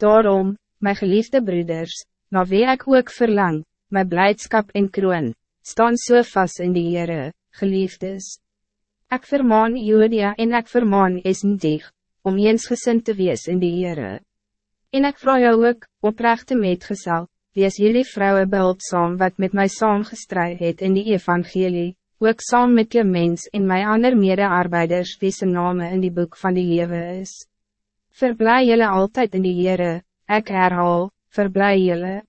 Daarom, mijn geliefde broeders, na wie ik ook verlang, mijn blijdschap en kroon, staan so vast in die Heere, geliefdes. Ik vermaan Jodia en ik vermaan Esndig, om eensgezind te wees in die Heere. En ik vraag jou ook, oprechte metgezel, wees jullie vrouwen behulpzaam wat met mij saamgestrijd het in die evangelie, ook saam met je mens en my ander mede-arbeiders wie se name in die boek van die lewe is. Verblij jullie altijd in die Heere, ik herhaal, verblij jullie.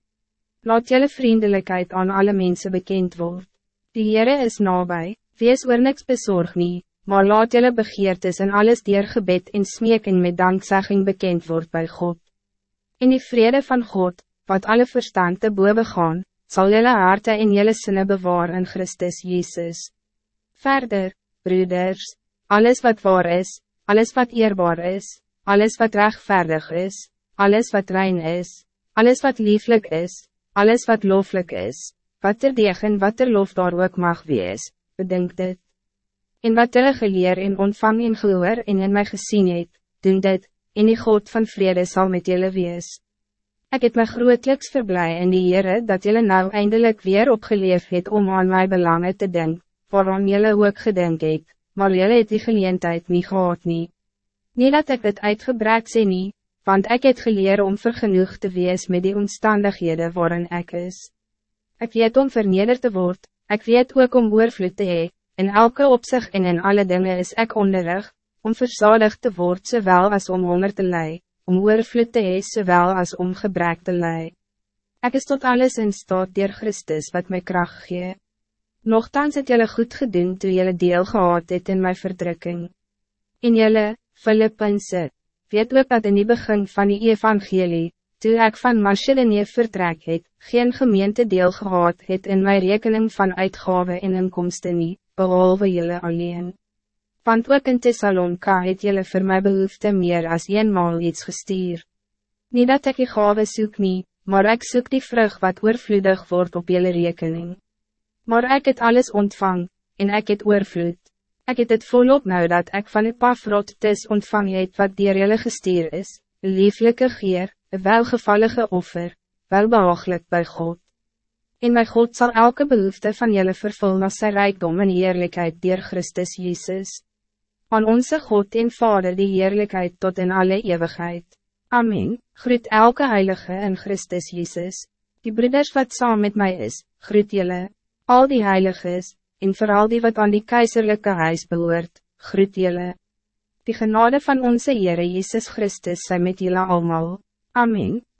Laat jullie vriendelijkheid aan alle mensen bekend worden. Die Heere is nabij, wees oor niks bezorg nie, maar laat jullie begeertes en alles dier gebed en smeking met dankzegging bekend wordt bij God. In die vrede van God, wat alle verstand te boven gaan, zal jullie harte en jullie sinne bewaar in Christus Jezus. Verder, broeders, alles wat waar is, alles wat eerbaar is, alles wat rechtvaardig is, alles wat rein is, alles wat lieflijk is, alles wat looflijk is, wat er deeg en wat er lof daar ook mag wees, bedenk dit. En wat er geleer en ontvang en gehoor en in my gesien het, doen dit, en die God van vrede zal met jullie wees. Ik het my grootliks verblij in die Heere dat jullie nou eindelijk weer opgeleef het om aan my belangen te denken, waaraan jullie ook gedink het, maar jullie het die geleentheid niet gehad nie. Nie dat ik het uitgebraak sê nie, want ik het geleer om vergenoeg te wees met die omstandigheden waarin ik is. Ik weet om verneder te worden, ik weet ook om oorvloed te hee, in elke opzicht en in alle dingen is ik onderrig, om verzadigd te worden zowel als om honger te lijden om oorvloed te hee sowel as om gebrek te lei. Ek is tot alles in staat dier Christus wat my kracht gee. Nochtans het jylle goed gedoen toe jylle deel gehad het in my verdrukking. En jylle, Filippense, weet ook dat in die begin van die evangelie, toe ek van Macedonië vertrek het, geen gemeente deel gehad het in my rekening van uitgaven en inkomsten nie, behalve jylle alleen want ook in Thessalonka het jylle vir my behoefte meer as eenmaal iets gestuur. Niet dat ik die gave soek nie, maar ik soek die vrug wat oorvloedig wordt op jylle rekening. Maar ik het alles ontvang, en ik het oorvloed. Ik het het volop nou dat ik van die pafrot tis ontvang het wat dier jylle gestuur is, een lieflijke geer, een welgevallige offer, welbehaaglijk bij God. En mijn God zal elke behoefte van jullie vervullen als zijn rijkdom en eerlijkheid dier Christus Jezus. Aan onze God en Vader die heerlijkheid tot in alle eeuwigheid. Amen. Groet elke heilige in Christus Jezus. Die broeders wat saam met mij is, groet jullie. Al die heiliges, en vooral die wat aan die keizerlijke huis behoort, groet jullie. Die genade van onze Heere Jezus Christus zijn met jullie allemaal. Amen.